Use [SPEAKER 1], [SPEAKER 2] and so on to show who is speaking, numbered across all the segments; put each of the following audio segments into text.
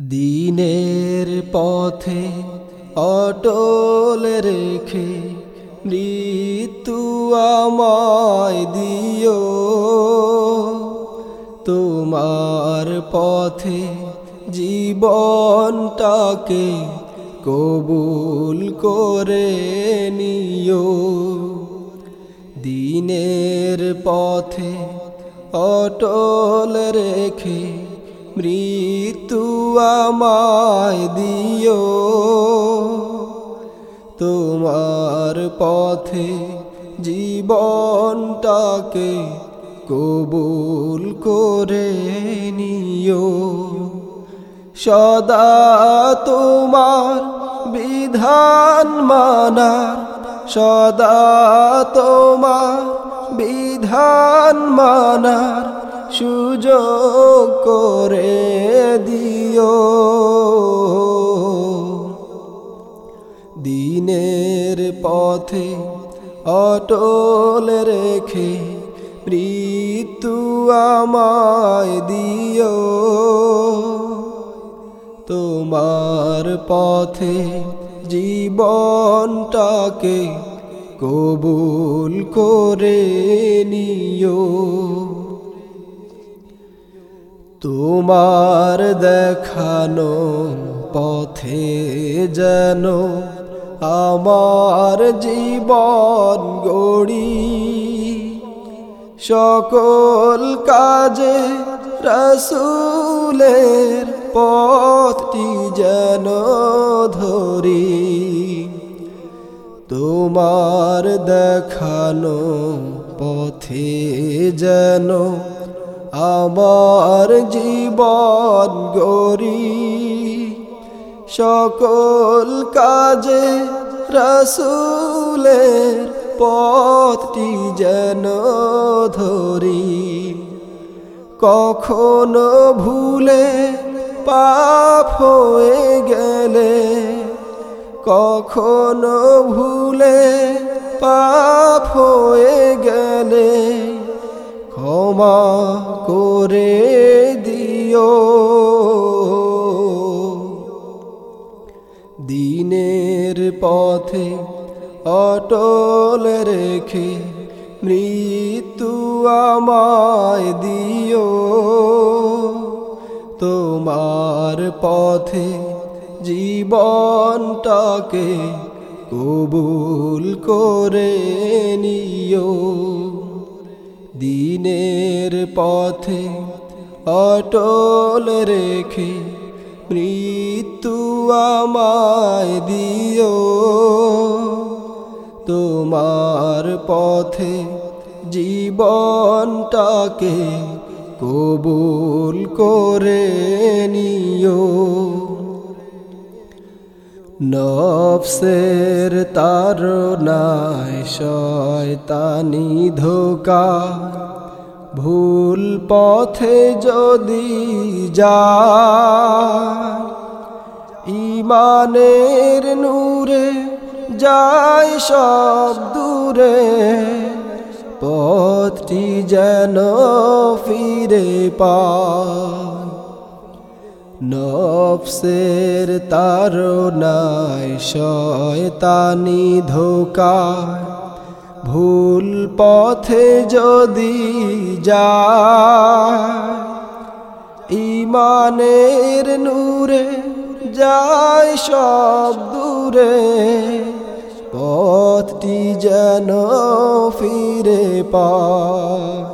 [SPEAKER 1] দিনের পথে অটল রেখে মৃত্যু আমায় দিও। তোমার পথে জীবনটাকে কবুল করে নিও। দিনের পথে অটল রেখে মৃত্যু আমায় দিও। তোমার পথে জীবনটাকে কবুল করে নিও। সদা তোমার বিধান মানার, সদা তোমার বিধান মানার সুযোগ করে দিও। দিনের পথে অটল রেখে মৃত্যু আমায় দিও। তোমার পথে জীবনটাকে কবুল করে নিও। তোমার দেখানো পথে যেন আমার জীবন গড়ি, সকল কাজে রসুলের পথটি যেন ধরি। তোমার দেখানো পথে যেন আমার জীবন গরি সকল কাজে রসুলের পথটি যেন ধরি। কখনো ভুলে পাপ হয়ে গেলে, কখনো ভুলে পাপ হয়ে গেলে ক্ষমা করে দিও। দিনের পথে অটল রেখে মৃত্যু আমায় দিও। তোমার পথে জীবনটাকে কবুল করে নিও। দিনের পথে অটল রেখে মৃত্যু আমায় দিও। তোমার পথে জীবনটাকে কবুল করে নিও। নফসের তার নাই শয়তানি ধোকা। ভুল পথে যদি যায় ইমানের নূরে যায় সব দূরে। পথটি যেন ফিরে পায় নফসের তার নাই শয়তানি ধোকায়। ভুল পথে যদি যায় ইমানের নূরে যায় সব দূরে। পথটি যেন ফিরে পায়।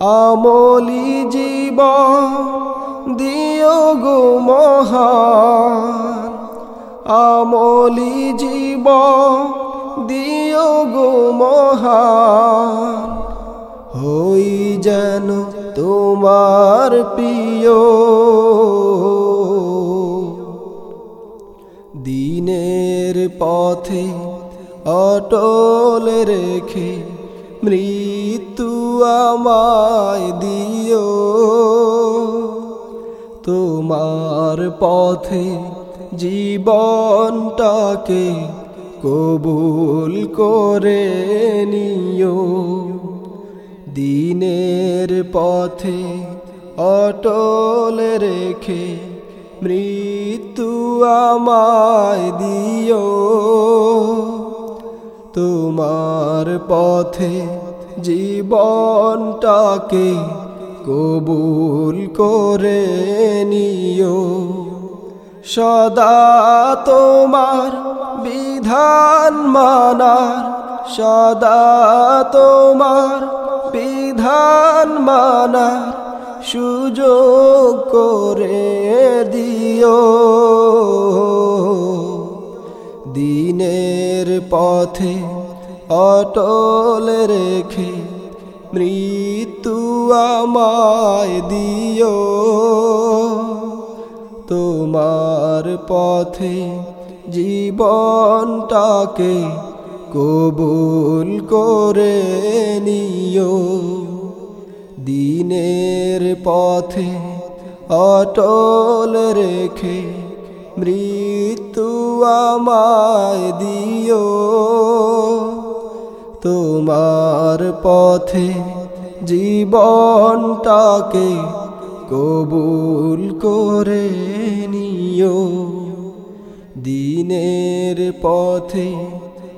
[SPEAKER 1] আমলি জীবন দিও গো মহান, আমলি জীব, দিও গো মহান, হই যেন তোমার প্রিয়। দিনের পথে অটল রেখে মৃত্যু আমায় দিও। তোমার পথে জীবনটাকে কবুল করে নিও। দিনের পথে অটল রেখে মৃত্যু আমায় দিও। তোমার পথে জীবনটাকে কবুল করে নিও। সদা তোমার বিধান মানার, সদা তোমার বিধান মানার সুযোগ করে দিও। দিনের পথে অটল রেখে মৃত্যু আমায় দিও। তোমার পথে জীবনটাকে কবুল করে নিও। দিনের পথে অটল রেখে মৃত্যু আমায় দিও। তোমার পথে জীবনটাকে কবুল করে নিও। দিনের পথে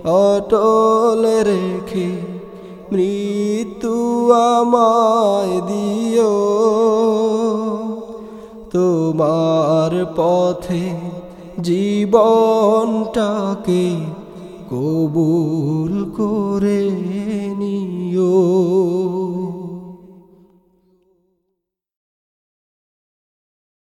[SPEAKER 1] অটল রেখে মৃত্যু আমায় দিও। তোমার পথে জীবনটাকে কবুল করে নিও।